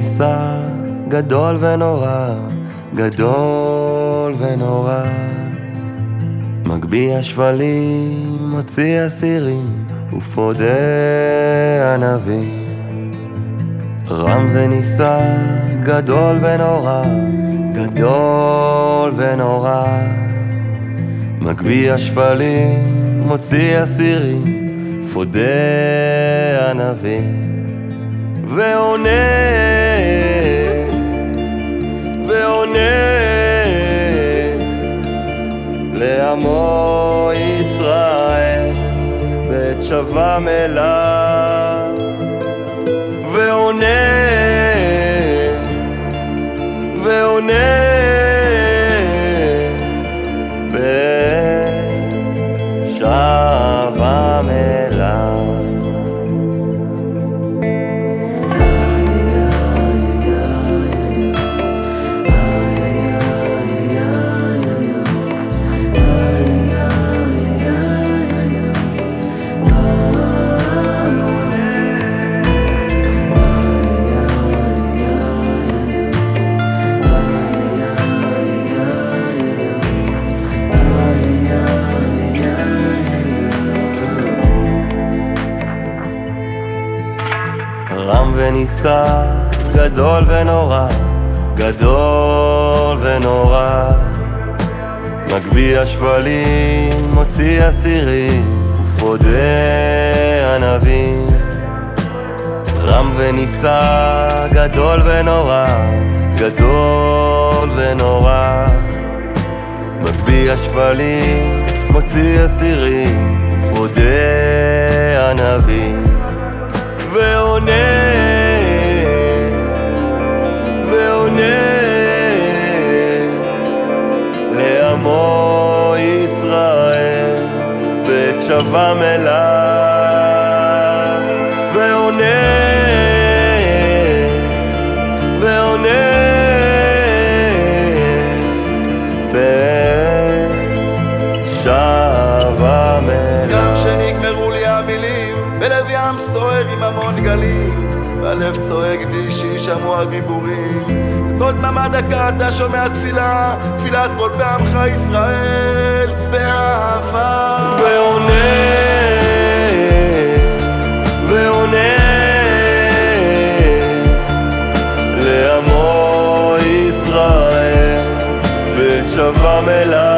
ונישא, גדול ונורא, גדול ונורא. מגביה שפלים, מוציא אסירים, ופודה ענבים. רם ונישא, גדול ונורא, גדול ונורא. מגביה שפלים, מוציא אסירים, פודה ענבים. ועונה לעמו ישראל בעת שבם אליו רם ונישא, גדול ונורא, גדול ונורא. מגביה שפלים, מוציא אסירים, ופודה ענבים. רם ונישא, גדול ונורא, גדול ונורא. מגביה שפלים, מוציא אסירים, ופודה שבם אליו ועונה, ועונה בעת שבם אליו גם שנגמרו לי המילים, בלב ים סוער עם המון גלים, והלב צועק בלי שישמעו הדיבורים. כל דממה דקה אתה שומע תפילה, תפילת כל בעמך ישראל, באהבה. ועונה, ועונה לעמו ישראל, בעת שבם אליו